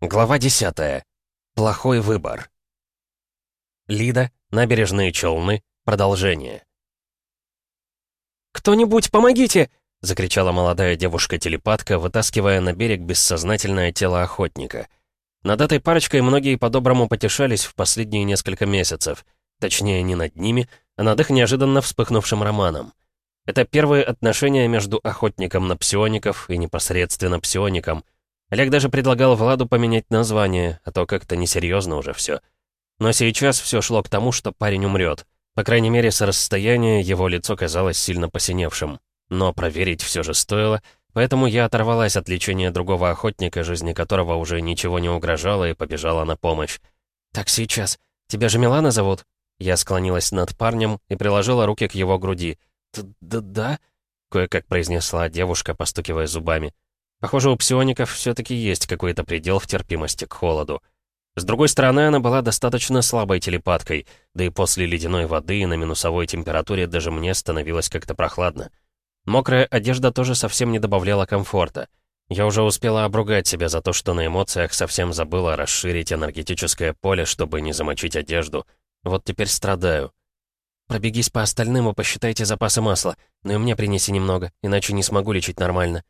Глава 10. Плохой выбор. Лида, набережные Челны, продолжение. «Кто-нибудь, помогите!» — закричала молодая девушка-телепатка, вытаскивая на берег бессознательное тело охотника. Над этой парочкой многие по-доброму потешались в последние несколько месяцев. Точнее, не над ними, а над их неожиданно вспыхнувшим романом. Это первые отношения между охотником на псиоников и непосредственно псиоником — Олег даже предлагал Владу поменять название, а то как-то несерьезно уже все. Но сейчас все шло к тому, что парень умрет. По крайней мере, с расстояния его лицо казалось сильно посиневшим. Но проверить все же стоило, поэтому я оторвалась от лечения другого охотника, жизни которого уже ничего не угрожало, и побежала на помощь. «Так сейчас. Тебя же Милана зовут?» Я склонилась над парнем и приложила руки к его груди. «Да-да?» — кое-как произнесла девушка, постукивая зубами. Похоже, у псиоников все-таки есть какой-то предел в терпимости к холоду. С другой стороны, она была достаточно слабой телепаткой, да и после ледяной воды и на минусовой температуре даже мне становилось как-то прохладно. Мокрая одежда тоже совсем не добавляла комфорта. Я уже успела обругать себя за то, что на эмоциях совсем забыла расширить энергетическое поле, чтобы не замочить одежду. Вот теперь страдаю. Пробегись по остальным и посчитайте запасы масла, но и мне принеси немного, иначе не смогу лечить нормально.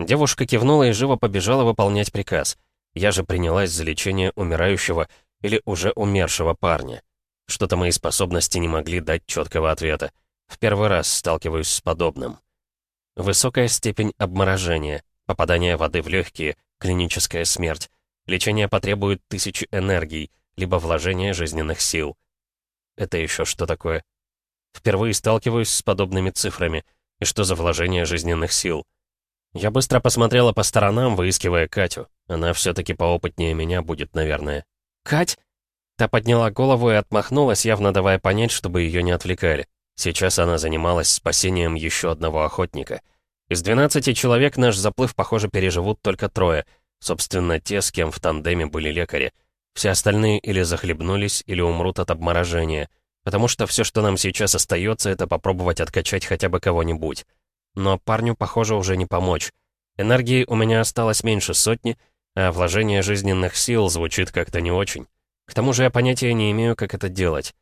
Девушка кивнула и живо побежала выполнять приказ. Я же принялась за лечение умирающего или уже умершего парня. Что-то мои способности не могли дать четкого ответа. В первый раз сталкиваюсь с подобным. Высокая степень обморожения, попадание воды в легкие, клиническая смерть. Лечение потребует тысячи энергий, либо вложение жизненных сил. Это еще что такое? Впервые сталкиваюсь с подобными цифрами. И что за вложение жизненных сил? Я быстро посмотрела по сторонам, выискивая Катю. Она все-таки поопытнее меня будет, наверное. «Кать?» Та подняла голову и отмахнулась, явно давая понять, чтобы ее не отвлекали. Сейчас она занималась спасением еще одного охотника. Из 12 человек наш заплыв, похоже, переживут только трое. Собственно, те, с кем в тандеме были лекари. Все остальные или захлебнулись, или умрут от обморожения. Потому что все, что нам сейчас остается, это попробовать откачать хотя бы кого-нибудь. Но парню, похоже, уже не помочь. Энергии у меня осталось меньше сотни, а вложение жизненных сил звучит как-то не очень. К тому же я понятия не имею, как это делать.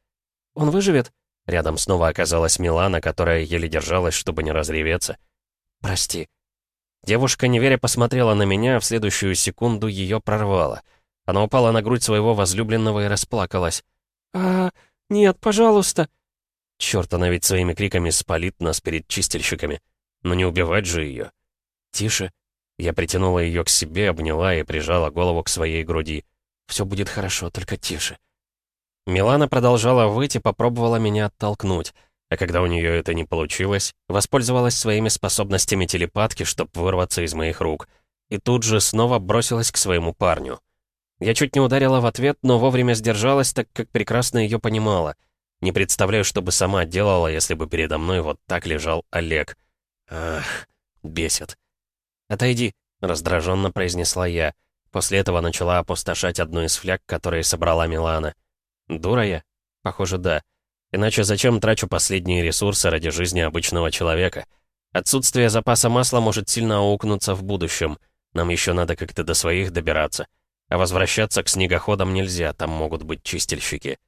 «Он выживет?» Рядом снова оказалась Милана, которая еле держалась, чтобы не разреветься. «Прости». Девушка, не веря, посмотрела на меня, а в следующую секунду ее прорвало. Она упала на грудь своего возлюбленного и расплакалась. «А, нет, пожалуйста». Черт, она ведь своими криками спалит нас перед чистильщиками. Но не убивать же ее. Тише. Я притянула ее к себе, обняла и прижала голову к своей груди. Все будет хорошо, только тише. Милана продолжала выйти, попробовала меня оттолкнуть. А когда у нее это не получилось, воспользовалась своими способностями телепатки, чтобы вырваться из моих рук. И тут же снова бросилась к своему парню. Я чуть не ударила в ответ, но вовремя сдержалась, так как прекрасно ее понимала. Не представляю, что бы сама делала, если бы передо мной вот так лежал Олег. Ах, бесит. «Отойди», — раздраженно произнесла я. После этого начала опустошать одну из фляг, которые собрала Милана. Дура я? Похоже, да. Иначе зачем трачу последние ресурсы ради жизни обычного человека? Отсутствие запаса масла может сильно аукнуться в будущем. Нам еще надо как-то до своих добираться. А возвращаться к снегоходам нельзя, там могут быть чистильщики.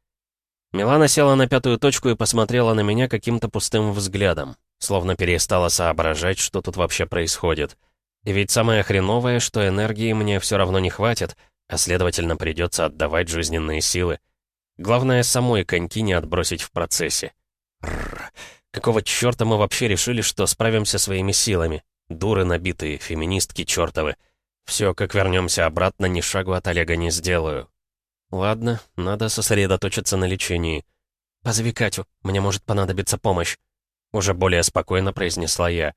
Милана села на пятую точку и посмотрела на меня каким-то пустым взглядом. Словно перестала соображать, что тут вообще происходит. И ведь самое хреновое, что энергии мне все равно не хватит, а следовательно придется отдавать жизненные силы. Главное, самой коньки не отбросить в процессе. Рррр. Какого черта мы вообще решили, что справимся своими силами? Дуры набитые, феминистки чертовы. Все, как вернемся обратно, ни шагу от Олега не сделаю. Ладно, надо сосредоточиться на лечении. Позови Катю, мне может понадобиться помощь. Уже более спокойно произнесла я.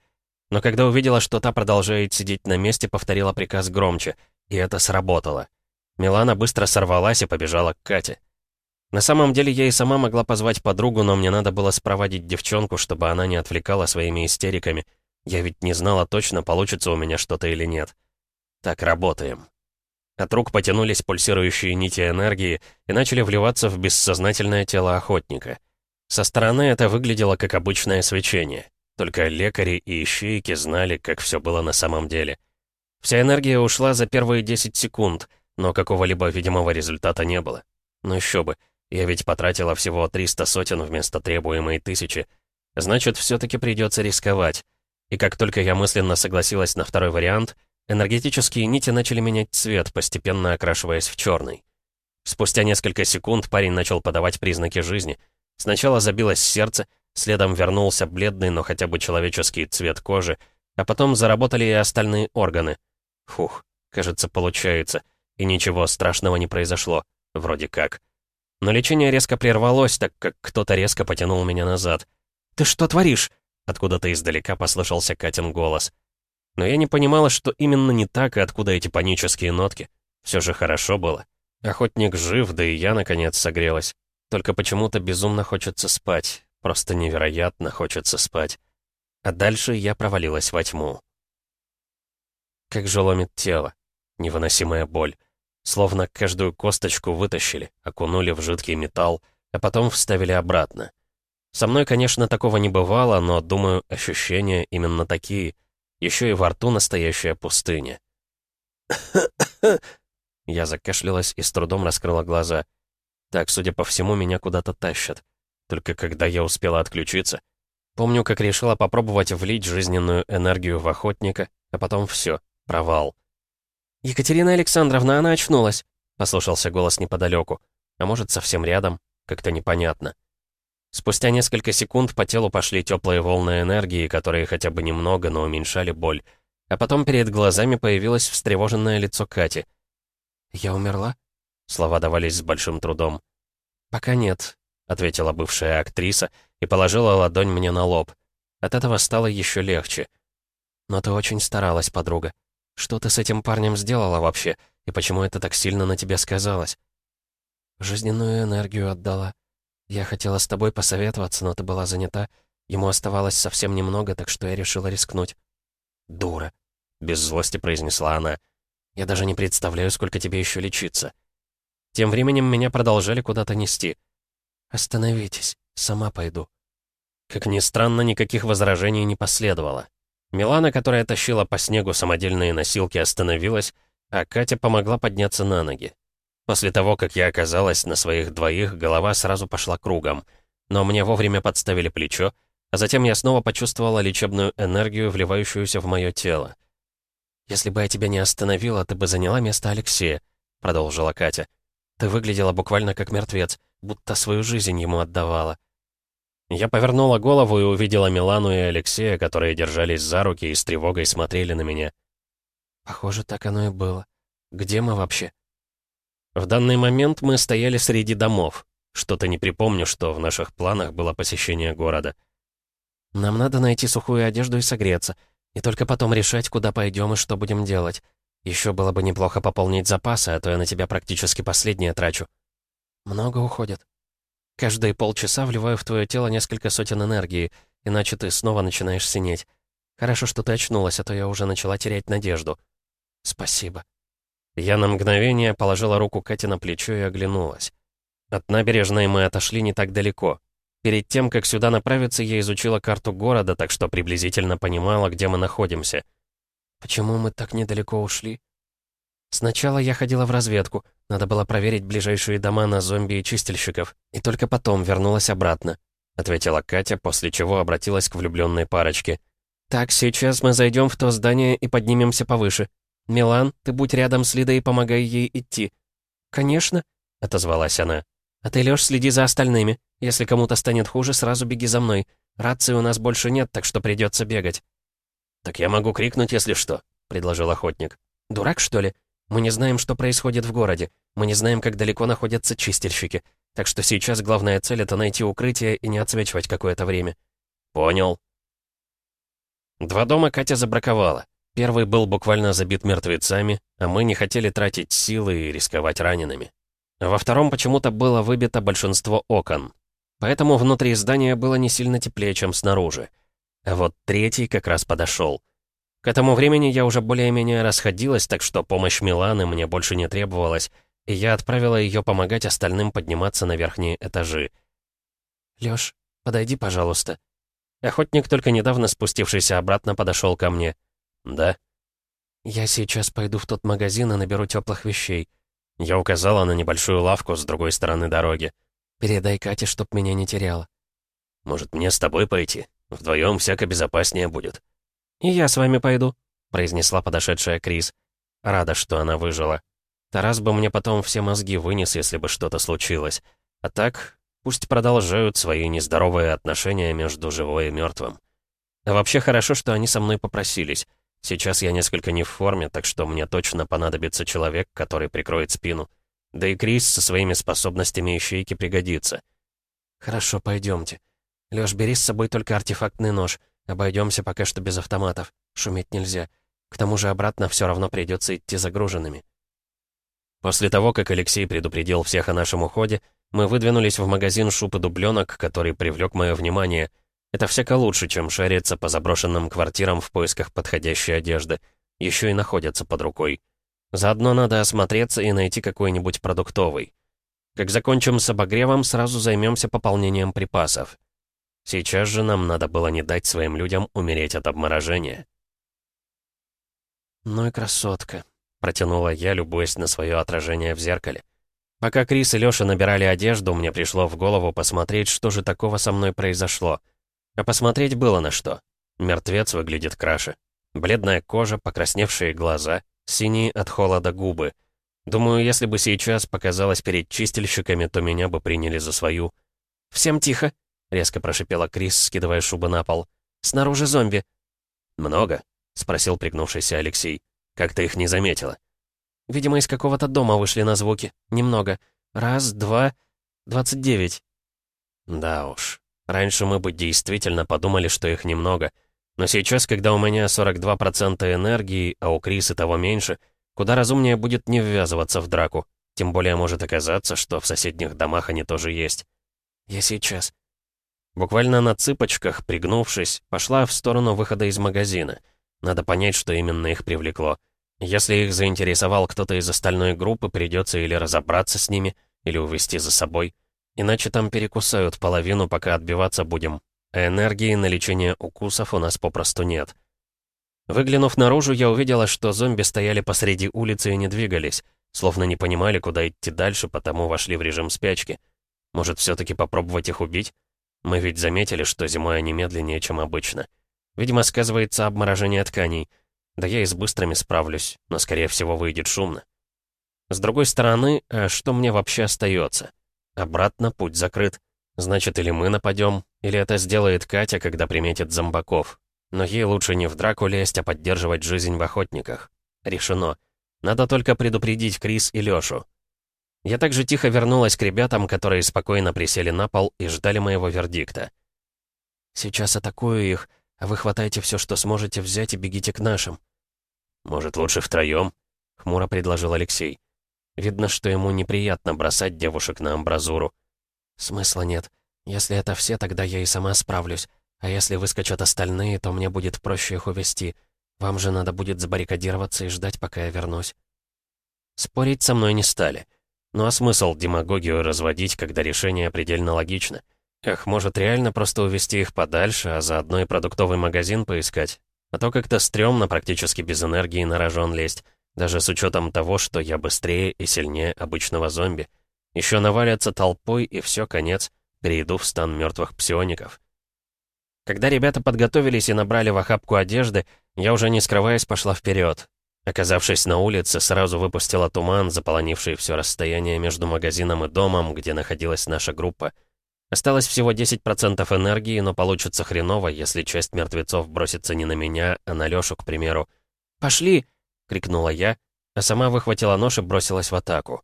Но когда увидела, что та продолжает сидеть на месте, повторила приказ громче. И это сработало. Милана быстро сорвалась и побежала к Кате. На самом деле я и сама могла позвать подругу, но мне надо было спроводить девчонку, чтобы она не отвлекала своими истериками. Я ведь не знала точно, получится у меня что-то или нет. Так работаем. От рук потянулись пульсирующие нити энергии и начали вливаться в бессознательное тело охотника. Со стороны это выглядело как обычное свечение. Только лекари и ищейки знали, как все было на самом деле. Вся энергия ушла за первые 10 секунд, но какого-либо видимого результата не было. Ну еще бы, я ведь потратила всего 300 сотен вместо требуемой тысячи. Значит, все-таки придется рисковать. И как только я мысленно согласилась на второй вариант, энергетические нити начали менять цвет, постепенно окрашиваясь в черный. Спустя несколько секунд парень начал подавать признаки жизни. Сначала забилось сердце, следом вернулся бледный, но хотя бы человеческий цвет кожи, а потом заработали и остальные органы. Фух, кажется, получается. И ничего страшного не произошло. Вроде как. Но лечение резко прервалось, так как кто-то резко потянул меня назад. «Ты что творишь?» Откуда-то издалека послышался Катин голос. Но я не понимала, что именно не так и откуда эти панические нотки. Все же хорошо было. Охотник жив, да и я, наконец, согрелась. Только почему-то безумно хочется спать. Просто невероятно хочется спать. А дальше я провалилась во тьму. Как же ломит тело. Невыносимая боль. Словно каждую косточку вытащили, окунули в жидкий металл, а потом вставили обратно. Со мной, конечно, такого не бывало, но, думаю, ощущения именно такие. Еще и во рту настоящая пустыня. Я закашлялась и с трудом раскрыла глаза. Так, судя по всему, меня куда-то тащат. Только когда я успела отключиться. Помню, как решила попробовать влить жизненную энергию в охотника, а потом все, провал. «Екатерина Александровна, она очнулась», — послушался голос неподалеку. А может, совсем рядом? Как-то непонятно. Спустя несколько секунд по телу пошли теплые волны энергии, которые хотя бы немного, но уменьшали боль. А потом перед глазами появилось встревоженное лицо Кати. «Я умерла?» Слова давались с большим трудом. «Пока нет», — ответила бывшая актриса и положила ладонь мне на лоб. От этого стало еще легче. «Но ты очень старалась, подруга. Что ты с этим парнем сделала вообще, и почему это так сильно на тебе сказалось?» «Жизненную энергию отдала. Я хотела с тобой посоветоваться, но ты была занята. Ему оставалось совсем немного, так что я решила рискнуть». «Дура», — без злости произнесла она. Я даже не представляю, сколько тебе еще лечиться. Тем временем меня продолжали куда-то нести. «Остановитесь, сама пойду». Как ни странно, никаких возражений не последовало. Милана, которая тащила по снегу самодельные носилки, остановилась, а Катя помогла подняться на ноги. После того, как я оказалась на своих двоих, голова сразу пошла кругом. Но мне вовремя подставили плечо, а затем я снова почувствовала лечебную энергию, вливающуюся в мое тело. «Если бы я тебя не остановила, ты бы заняла место Алексея», — продолжила Катя. «Ты выглядела буквально как мертвец, будто свою жизнь ему отдавала». Я повернула голову и увидела Милану и Алексея, которые держались за руки и с тревогой смотрели на меня. «Похоже, так оно и было. Где мы вообще?» В данный момент мы стояли среди домов. Что-то не припомню, что в наших планах было посещение города. «Нам надо найти сухую одежду и согреться. И только потом решать, куда пойдем и что будем делать. Еще было бы неплохо пополнить запасы, а то я на тебя практически последнее трачу. Много уходит. Каждые полчаса вливаю в твое тело несколько сотен энергии, иначе ты снова начинаешь синеть. Хорошо, что ты очнулась, а то я уже начала терять надежду. Спасибо. Я на мгновение положила руку Кате на плечо и оглянулась. От набережной мы отошли не так далеко. Перед тем, как сюда направиться, я изучила карту города, так что приблизительно понимала, где мы находимся. Почему мы так недалеко ушли? Сначала я ходила в разведку. Надо было проверить ближайшие дома на зомби и чистильщиков. И только потом вернулась обратно. Ответила Катя, после чего обратилась к влюбленной парочке. «Так, сейчас мы зайдем в то здание и поднимемся повыше. Милан, ты будь рядом с Лидой и помогай ей идти». «Конечно», — отозвалась она. «А ты, Лёш, следи за остальными. Если кому-то станет хуже, сразу беги за мной. Рации у нас больше нет, так что придется бегать». «Так я могу крикнуть, если что», — предложил охотник. «Дурак, что ли? Мы не знаем, что происходит в городе. Мы не знаем, как далеко находятся чистильщики. Так что сейчас главная цель — это найти укрытие и не отсвечивать какое-то время». «Понял». Два дома Катя забраковала. Первый был буквально забит мертвецами, а мы не хотели тратить силы и рисковать ранеными. Во втором почему-то было выбито большинство окон. Поэтому внутри здания было не сильно теплее, чем снаружи. А вот третий как раз подошел. К этому времени я уже более-менее расходилась, так что помощь Миланы мне больше не требовалась, и я отправила ее помогать остальным подниматься на верхние этажи. «Лёш, подойди, пожалуйста». Охотник, только недавно спустившийся обратно, подошел ко мне. «Да». «Я сейчас пойду в тот магазин и наберу теплых вещей». Я указала на небольшую лавку с другой стороны дороги. «Передай Кате, чтоб меня не теряла». «Может, мне с тобой пойти? Вдвоем всяко безопаснее будет». «И я с вами пойду», — произнесла подошедшая Крис. Рада, что она выжила. Тарас бы мне потом все мозги вынес, если бы что-то случилось. А так, пусть продолжают свои нездоровые отношения между живой и мертвым. А вообще хорошо, что они со мной попросились. Сейчас я несколько не в форме, так что мне точно понадобится человек, который прикроет спину. Да и Крис со своими способностями ищейки пригодится. Хорошо, пойдемте. Лёш, бери с собой только артефактный нож. Обойдемся пока что без автоматов. Шуметь нельзя. К тому же обратно все равно придется идти загруженными. После того, как Алексей предупредил всех о нашем уходе, мы выдвинулись в магазин шуб и дубленок, который привлек мое внимание — это всяко лучше, чем шариться по заброшенным квартирам в поисках подходящей одежды. Еще и находятся под рукой. Заодно надо осмотреться и найти какой-нибудь продуктовый. Как закончим с обогревом, сразу займемся пополнением припасов. Сейчас же нам надо было не дать своим людям умереть от обморожения. «Ну и красотка», — протянула я, любуясь на свое отражение в зеркале. Пока Крис и Лёша набирали одежду, мне пришло в голову посмотреть, что же такого со мной произошло — а посмотреть было на что. Мертвец выглядит краше. Бледная кожа, покрасневшие глаза, синие от холода губы. Думаю, если бы сейчас показалось перед чистильщиками, то меня бы приняли за свою. «Всем тихо!» — резко прошипела Крис, скидывая шубы на пол. «Снаружи зомби!» «Много?» — спросил пригнувшийся Алексей. «Как ты их не заметила?» «Видимо, из какого-то дома вышли на звуки. Немного. Раз, два, двадцать девять». «Да уж, Раньше мы бы действительно подумали, что их немного. Но сейчас, когда у меня 42% энергии, а у Крисы того меньше, куда разумнее будет не ввязываться в драку. Тем более может оказаться, что в соседних домах они тоже есть. Я сейчас. Буквально на цыпочках, пригнувшись, пошла в сторону выхода из магазина. Надо понять, что именно их привлекло. Если их заинтересовал кто-то из остальной группы, придется или разобраться с ними, или увести за собой. Иначе там перекусают половину, пока отбиваться будем. А энергии на лечение укусов у нас попросту нет. Выглянув наружу, я увидела, что зомби стояли посреди улицы и не двигались, словно не понимали, куда идти дальше, потому вошли в режим спячки. Может, все-таки попробовать их убить? Мы ведь заметили, что зимой они медленнее, чем обычно. Видимо, сказывается обморожение тканей. Да я и с быстрыми справлюсь, но, скорее всего, выйдет шумно. С другой стороны, а что мне вообще остается? Обратно путь закрыт. Значит, или мы нападем, или это сделает Катя, когда приметит зомбаков. Но ей лучше не в драку лезть, а поддерживать жизнь в охотниках. Решено. Надо только предупредить Крис и Лёшу. Я также тихо вернулась к ребятам, которые спокойно присели на пол и ждали моего вердикта. «Сейчас атакую их, а вы хватайте все, что сможете взять и бегите к нашим». «Может, лучше втроем?» — хмуро предложил Алексей. Видно, что ему неприятно бросать девушек на амбразуру. Смысла нет. Если это все, тогда я и сама справлюсь. А если выскочат остальные, то мне будет проще их увести. Вам же надо будет забаррикадироваться и ждать, пока я вернусь. Спорить со мной не стали. Ну а смысл демагогию разводить, когда решение предельно логично? Эх, может реально просто увести их подальше, а заодно и продуктовый магазин поискать? А то как-то стрёмно практически без энергии на рожон лезть. Даже с учетом того, что я быстрее и сильнее обычного зомби. Еще навалятся толпой, и все, конец. Перейду в стан мертвых псиоников. Когда ребята подготовились и набрали в охапку одежды, я уже не скрываясь пошла вперед. Оказавшись на улице, сразу выпустила туман, заполонивший все расстояние между магазином и домом, где находилась наша группа. Осталось всего 10% энергии, но получится хреново, если часть мертвецов бросится не на меня, а на Лёшу, к примеру. «Пошли!» — крикнула я, а сама выхватила нож и бросилась в атаку.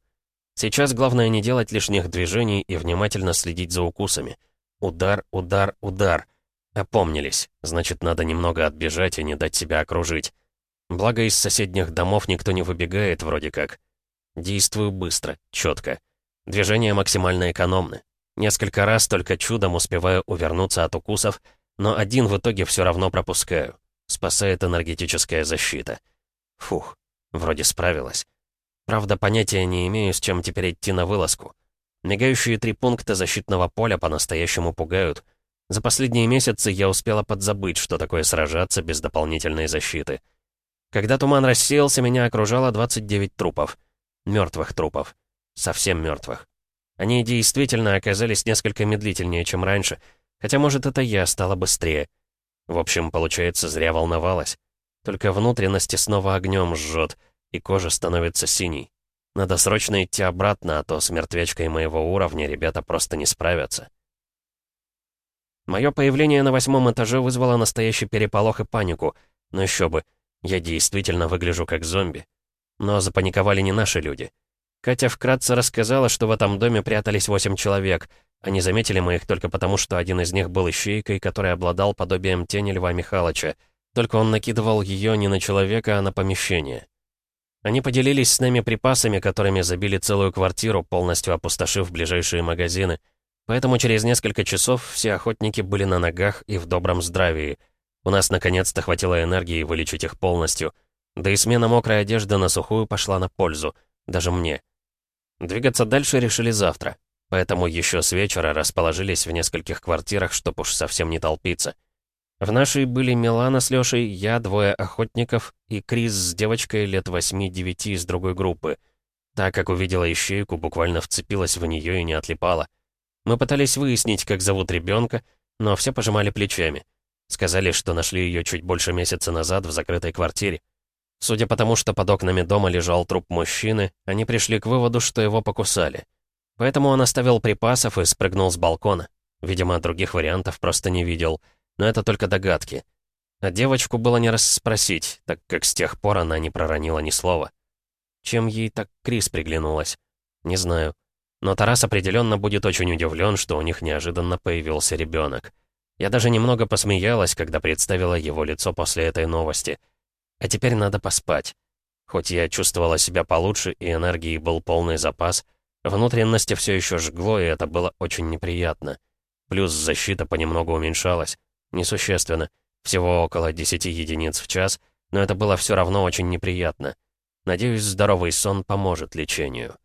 Сейчас главное не делать лишних движений и внимательно следить за укусами. Удар, удар, удар. Опомнились, значит, надо немного отбежать и не дать себя окружить. Благо, из соседних домов никто не выбегает вроде как. Действую быстро, четко. Движения максимально экономны. Несколько раз только чудом успеваю увернуться от укусов, но один в итоге все равно пропускаю. Спасает энергетическая защита. Фух, вроде справилась. Правда, понятия не имею, с чем теперь идти на вылазку. Мигающие три пункта защитного поля по-настоящему пугают. За последние месяцы я успела подзабыть, что такое сражаться без дополнительной защиты. Когда туман рассеялся, меня окружало 29 трупов. Мертвых трупов. Совсем мертвых. Они действительно оказались несколько медлительнее, чем раньше, хотя, может, это я стала быстрее. В общем, получается, зря волновалась. Только внутренности снова огнем жжет, и кожа становится синей. Надо срочно идти обратно, а то с мертвечкой моего уровня ребята просто не справятся. Мое появление на восьмом этаже вызвало настоящий переполох и панику. Но еще бы, я действительно выгляжу как зомби. Но запаниковали не наши люди. Катя вкратце рассказала, что в этом доме прятались восемь человек. Они заметили мы их только потому, что один из них был ищейкой, который обладал подобием тени Льва Михайловича. Только он накидывал ее не на человека, а на помещение. Они поделились с нами припасами, которыми забили целую квартиру, полностью опустошив ближайшие магазины. Поэтому через несколько часов все охотники были на ногах и в добром здравии. У нас наконец-то хватило энергии вылечить их полностью. Да и смена мокрой одежды на сухую пошла на пользу. Даже мне. Двигаться дальше решили завтра, поэтому еще с вечера расположились в нескольких квартирах, чтоб уж совсем не толпиться. В нашей были Милана с Лешей, я, двое охотников и Крис с девочкой лет 8-9 из другой группы. Так как увидела ищейку, буквально вцепилась в нее и не отлипала. Мы пытались выяснить, как зовут ребенка, но все пожимали плечами. Сказали, что нашли ее чуть больше месяца назад в закрытой квартире. Судя по тому, что под окнами дома лежал труп мужчины, они пришли к выводу, что его покусали. Поэтому он оставил припасов и спрыгнул с балкона. Видимо, других вариантов просто не видел. Но это только догадки. А девочку было не расспросить, так как с тех пор она не проронила ни слова. Чем ей так Крис приглянулась? Не знаю. Но Тарас определенно будет очень удивлен, что у них неожиданно появился ребенок. Я даже немного посмеялась, когда представила его лицо после этой новости — а теперь надо поспать. Хоть я чувствовала себя получше и энергии был полный запас, внутренности все еще жгло, и это было очень неприятно. Плюс защита понемногу уменьшалась. Несущественно. Всего около 10 единиц в час, но это было все равно очень неприятно. Надеюсь, здоровый сон поможет лечению.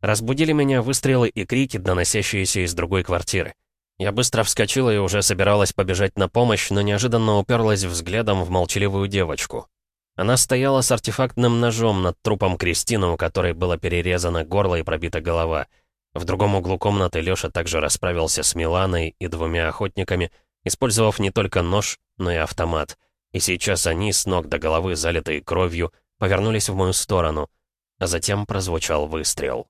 Разбудили меня выстрелы и крики, доносящиеся из другой квартиры. Я быстро вскочила и уже собиралась побежать на помощь, но неожиданно уперлась взглядом в молчаливую девочку. Она стояла с артефактным ножом над трупом Кристины, у которой было перерезано горло и пробита голова. В другом углу комнаты Лёша также расправился с Миланой и двумя охотниками, использовав не только нож, но и автомат. И сейчас они, с ног до головы залитые кровью, повернулись в мою сторону, а затем прозвучал выстрел.